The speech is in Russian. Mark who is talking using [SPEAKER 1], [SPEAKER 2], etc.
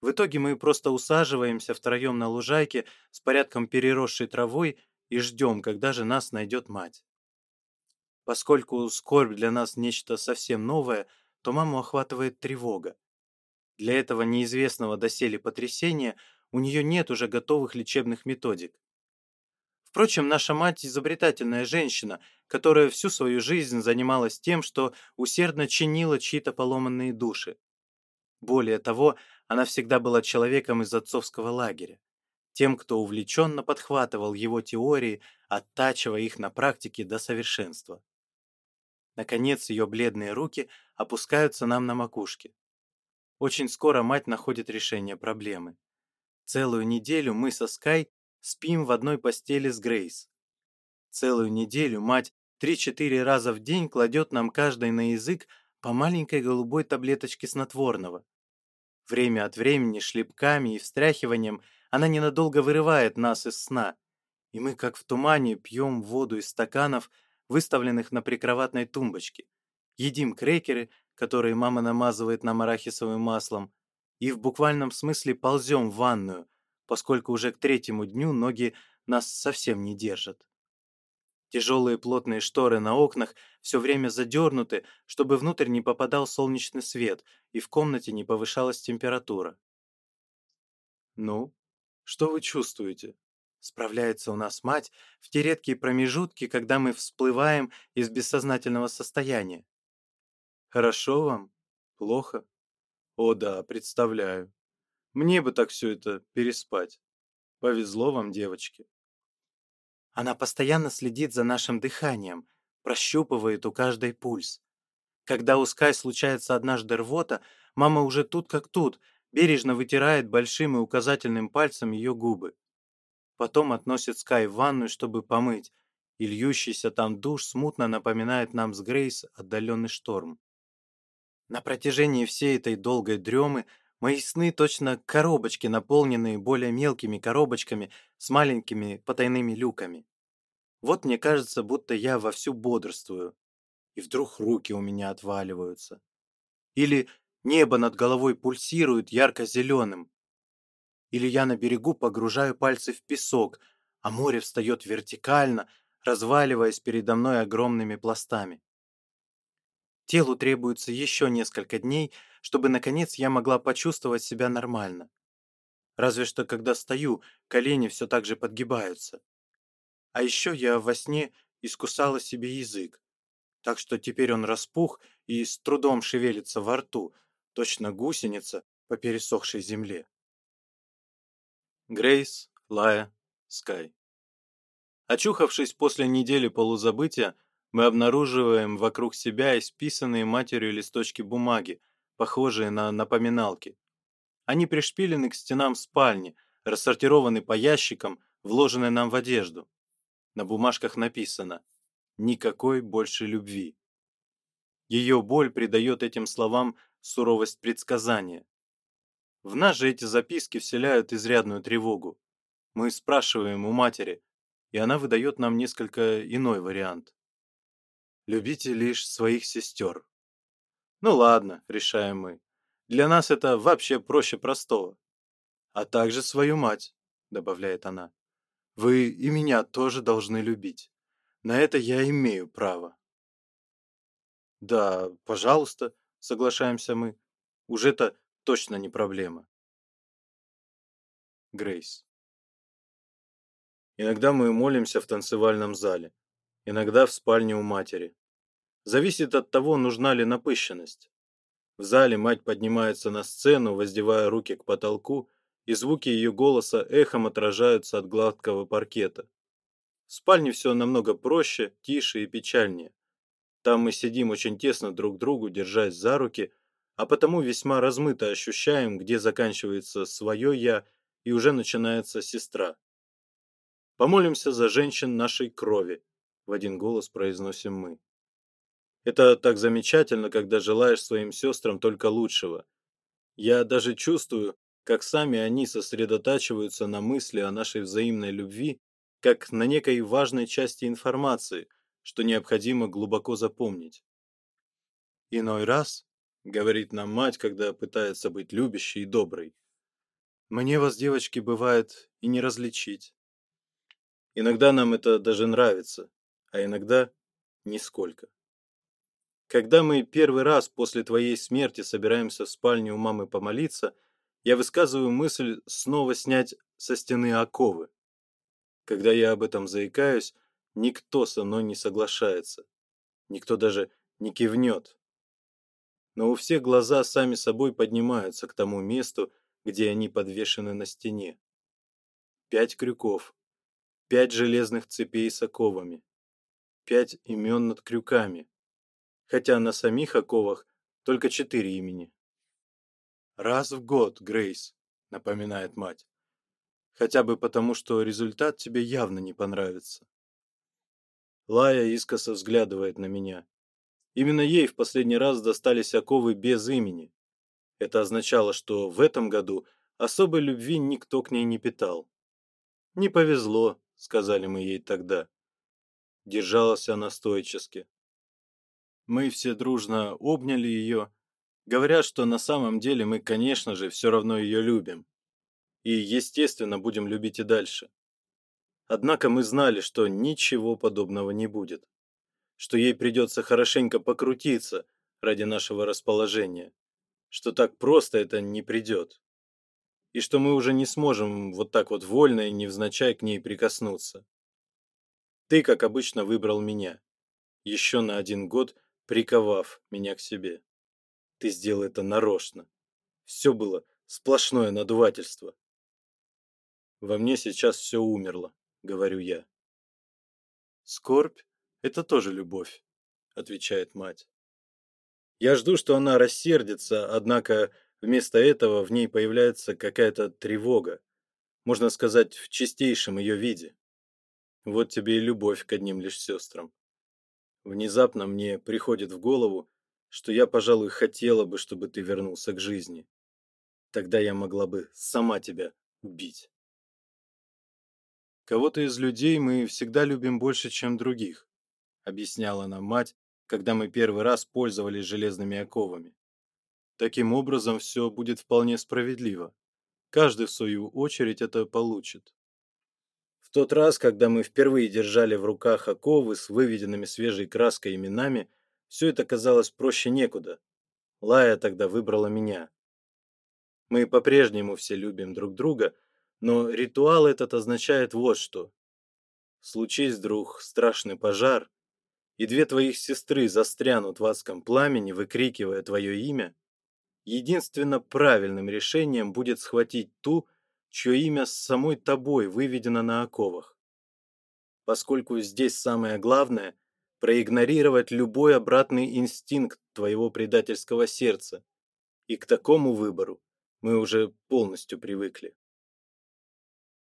[SPEAKER 1] В итоге мы просто усаживаемся втроем на лужайке с порядком переросшей травой и ждем, когда же нас найдет мать. Поскольку скорбь для нас нечто совсем новое, то маму охватывает тревога. Для этого неизвестного доселе потрясения у нее нет уже готовых лечебных методик. Впрочем, наша мать – изобретательная женщина, которая всю свою жизнь занималась тем, что усердно чинила чьи-то поломанные души. Более того, она всегда была человеком из отцовского лагеря, тем, кто увлеченно подхватывал его теории, оттачивая их на практике до совершенства. Наконец ее бледные руки опускаются нам на макушке. Очень скоро мать находит решение проблемы. Целую неделю мы со Скай спим в одной постели с Грейс. Целую неделю мать 3-4 раза в день кладет нам каждый на язык по маленькой голубой таблеточке снотворного – Время от времени шлепками и встряхиванием она ненадолго вырывает нас из сна, и мы, как в тумане, пьем воду из стаканов, выставленных на прикроватной тумбочке, едим крекеры, которые мама намазывает нам арахисовым маслом, и в буквальном смысле ползем в ванную, поскольку уже к третьему дню ноги нас совсем не держат. Тяжелые плотные шторы на окнах все время задернуты, чтобы внутрь не попадал солнечный свет и в комнате не повышалась температура. «Ну, что вы чувствуете?» Справляется у нас мать в те редкие промежутки, когда мы всплываем из бессознательного состояния. «Хорошо вам? Плохо?» «О да, представляю. Мне бы так все это переспать. Повезло вам, девочки». Она постоянно следит за нашим дыханием, прощупывает у каждой пульс. Когда у Скай случается однажды рвота, мама уже тут как тут, бережно вытирает большим и указательным пальцем ее губы. Потом относит Скай в ванную, чтобы помыть, и льющийся там душ смутно напоминает нам с Грейс отдаленный шторм. На протяжении всей этой долгой дремы Мои сны точно коробочки, наполненные более мелкими коробочками с маленькими потайными люками. Вот мне кажется, будто я вовсю бодрствую, и вдруг руки у меня отваливаются. Или небо над головой пульсирует ярко-зеленым. Или я на берегу погружаю пальцы в песок, а море встает вертикально, разваливаясь передо мной огромными пластами. Телу требуется еще несколько дней, чтобы, наконец, я могла почувствовать себя нормально. Разве что, когда стою, колени все так же подгибаются. А еще я во сне искусала себе язык, так что теперь он распух и с трудом шевелится во рту, точно гусеница по пересохшей земле. Грейс, Лая, Скай. Очухавшись после недели полузабытия, мы обнаруживаем вокруг себя исписанные матерью листочки бумаги, похожие на напоминалки. Они пришпилены к стенам спальни, рассортированы по ящикам, вложены нам в одежду. На бумажках написано «Никакой больше любви». Ее боль придает этим словам суровость предсказания. В нас же эти записки вселяют изрядную тревогу. Мы спрашиваем у матери, и она выдает нам несколько иной вариант любите лишь своих сестер. Ну ладно, решаем мы. Для нас это вообще проще простого. А также свою мать, добавляет она. Вы и меня тоже должны любить. На это я имею право. Да, пожалуйста, соглашаемся мы. Уже это точно не проблема. Грейс. Иногда мы молимся в танцевальном зале, иногда в спальне у матери. Зависит от того, нужна ли напыщенность. В зале мать поднимается на сцену, воздевая руки к потолку, и звуки ее голоса эхом отражаются от гладкого паркета. В спальне все намного проще, тише и печальнее. Там мы сидим очень тесно друг другу, держась за руки, а потому весьма размыто ощущаем, где заканчивается свое «я» и уже начинается сестра. «Помолимся за женщин нашей крови», — в один голос произносим мы. Это так замечательно, когда желаешь своим сестрам только лучшего. Я даже чувствую, как сами они сосредотачиваются на мысли о нашей взаимной любви, как на некой важной части информации, что необходимо глубоко запомнить. Иной раз, говорит нам мать, когда пытается быть любящей и доброй, мне вас, девочки, бывает и не различить. Иногда нам это даже нравится, а иногда нисколько. Когда мы первый раз после твоей смерти собираемся в спальню у мамы помолиться, я высказываю мысль снова снять со стены оковы. Когда я об этом заикаюсь, никто со мной не соглашается. Никто даже не кивнет. Но у всех глаза сами собой поднимаются к тому месту, где они подвешены на стене. Пять крюков, пять железных цепей с оковами, пять имен над крюками, хотя на самих оковах только четыре имени. «Раз в год, Грейс», — напоминает мать. «Хотя бы потому, что результат тебе явно не понравится». Лая искоса взглядывает на меня. Именно ей в последний раз достались оковы без имени. Это означало, что в этом году особой любви никто к ней не питал. «Не повезло», — сказали мы ей тогда. Держалась она стойчески, мы все дружно обняли ее, говоря, что на самом деле мы, конечно же, все равно ее любим. И, естественно, будем любить и дальше. Однако мы знали, что ничего подобного не будет. Что ей придется хорошенько покрутиться ради нашего расположения. Что так просто это не придет. И что мы уже не сможем вот так вот вольно и невзначай к ней прикоснуться. Ты, как обычно, выбрал меня. Еще на один год – приковав меня к себе. Ты сделал это нарочно. Все было сплошное надувательство. Во мне сейчас все умерло, говорю я. Скорбь – это тоже любовь, отвечает мать. Я жду, что она рассердится, однако вместо этого в ней появляется какая-то тревога, можно сказать, в чистейшем ее виде. Вот тебе и любовь к одним лишь сестрам. Внезапно мне приходит в голову, что я, пожалуй, хотела бы, чтобы ты вернулся к жизни. Тогда я могла бы сама тебя убить. Кого-то из людей мы всегда любим больше, чем других, объясняла нам мать, когда мы первый раз пользовались железными оковами. Таким образом, все будет вполне справедливо. Каждый в свою очередь это получит. В тот раз, когда мы впервые держали в руках оковы с выведенными свежей краской именами, все это казалось проще некуда. Лая тогда выбрала меня. Мы по-прежнему все любим друг друга, но ритуал этот означает вот что. Случись, друг, страшный пожар, и две твоих сестры застрянут в адском пламени, выкрикивая твое имя, единственно правильным решением будет схватить ту, чье имя с самой тобой выведено на оковах. Поскольку здесь самое главное – проигнорировать любой обратный инстинкт твоего предательского сердца. И к такому выбору мы уже полностью привыкли.